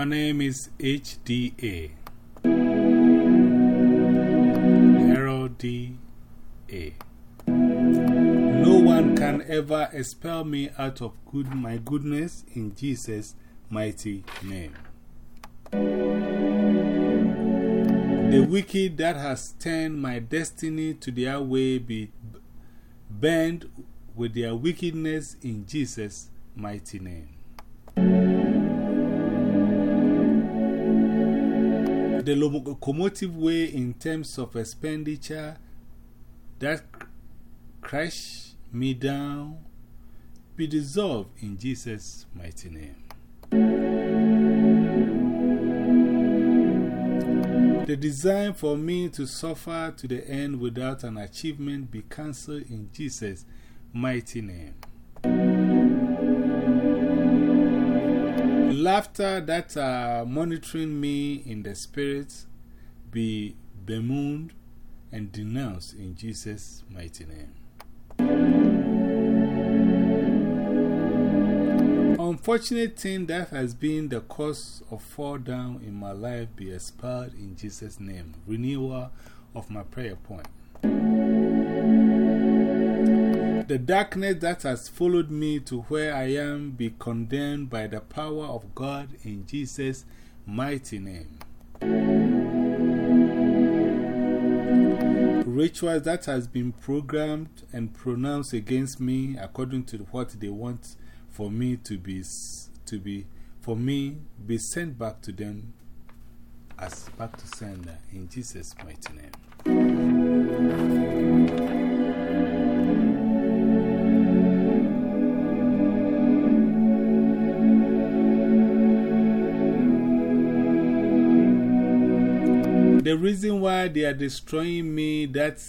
My name is HDA. Harold D. A. No one can ever expel me out of good, my goodness in Jesus' mighty name. The wicked that has turned my destiny to their way be burned with their wickedness in Jesus' mighty name. The locomotive way in terms of expenditure that crash me down be dissolved in Jesus' mighty name. The design for me to suffer to the end without an achievement be cancelled in Jesus' mighty name. Laughter that are monitoring me in the spirit be bemoaned and denounced in Jesus' mighty name. Unfortunate thing that has been the cause of fall down in my life be expelled in Jesus' name. Renewal of my prayer point. The darkness that has followed me to where I am be condemned by the power of God in Jesus' mighty name. Rituals that has been programmed and pronounced against me according to what they want for me to be, to be, for me be sent back to them as back to sender in Jesus' mighty name. The reason why they are destroying me that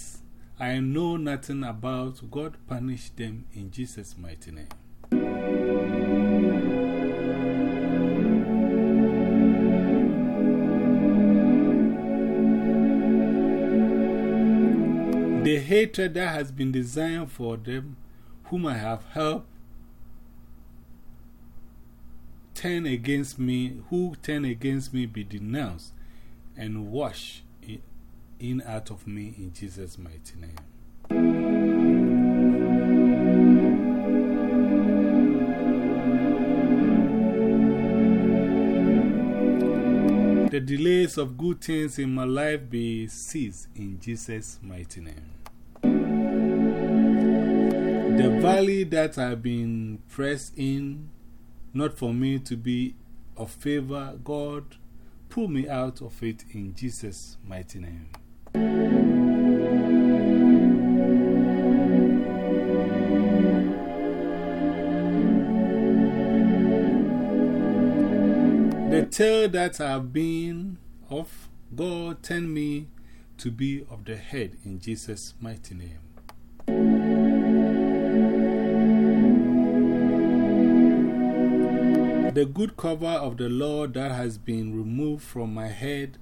I know nothing about, God punish them in Jesus' mighty name. The hatred that has been designed for them, whom I have helped, turn against me, who turn against me be denounced and wash in out of me in Jesus' mighty name. The delays of good things in my life be ceased in Jesus' mighty name. The valley that I've been pressed in, not for me to be of favor, God pull me out of it in Jesus' mighty name. The tail that I've been of, God turn me to be of the head in Jesus' mighty name. The good cover of the law that has been removed from my head,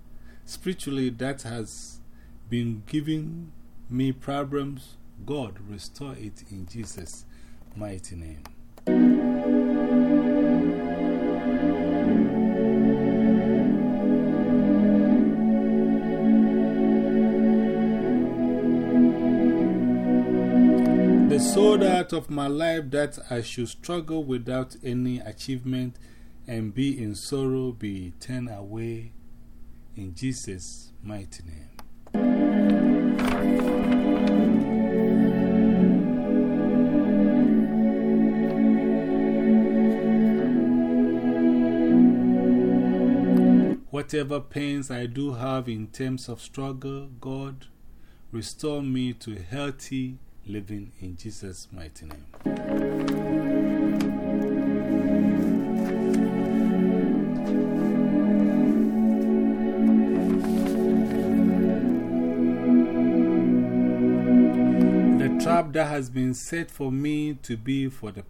spiritually, that has been giving me problems, God restore it in Jesus' mighty name. The sold out of my life that I should struggle without any achievement and be in sorrow be turned away in Jesus' mighty name. Whatever pains I do have in terms of struggle, God, restore me to healthy living in Jesus' mighty name. The trap that has been set for me to be for the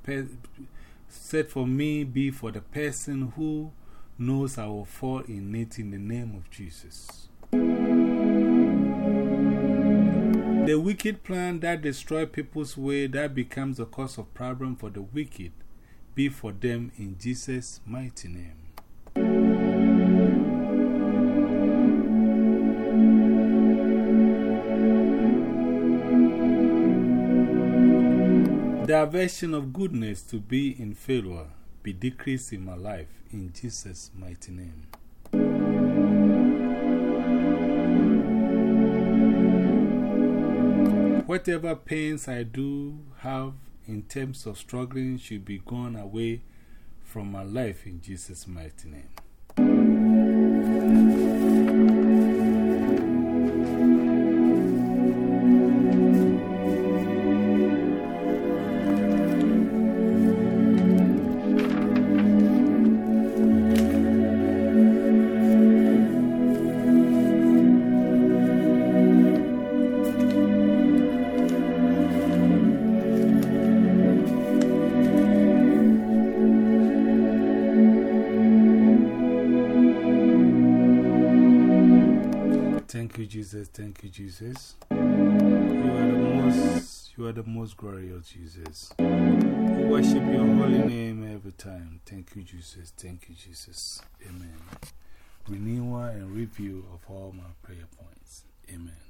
set for me be for the person who knows I will fall in it in the name of Jesus. The wicked plan that destroys people's way that becomes a cause of problem for the wicked be for them in Jesus' mighty name. The aversion of goodness to be in failure be decreased in my life in Jesus' mighty name. Whatever pains I do have in terms of struggling should be gone away from my life in Jesus' mighty name. Jesus. Thank you, Jesus. You are the most, you are the most glorious, Jesus. We worship your holy name every time. Thank you, Jesus. Thank you, Jesus. Amen. Renewal and review of all my prayer points. Amen.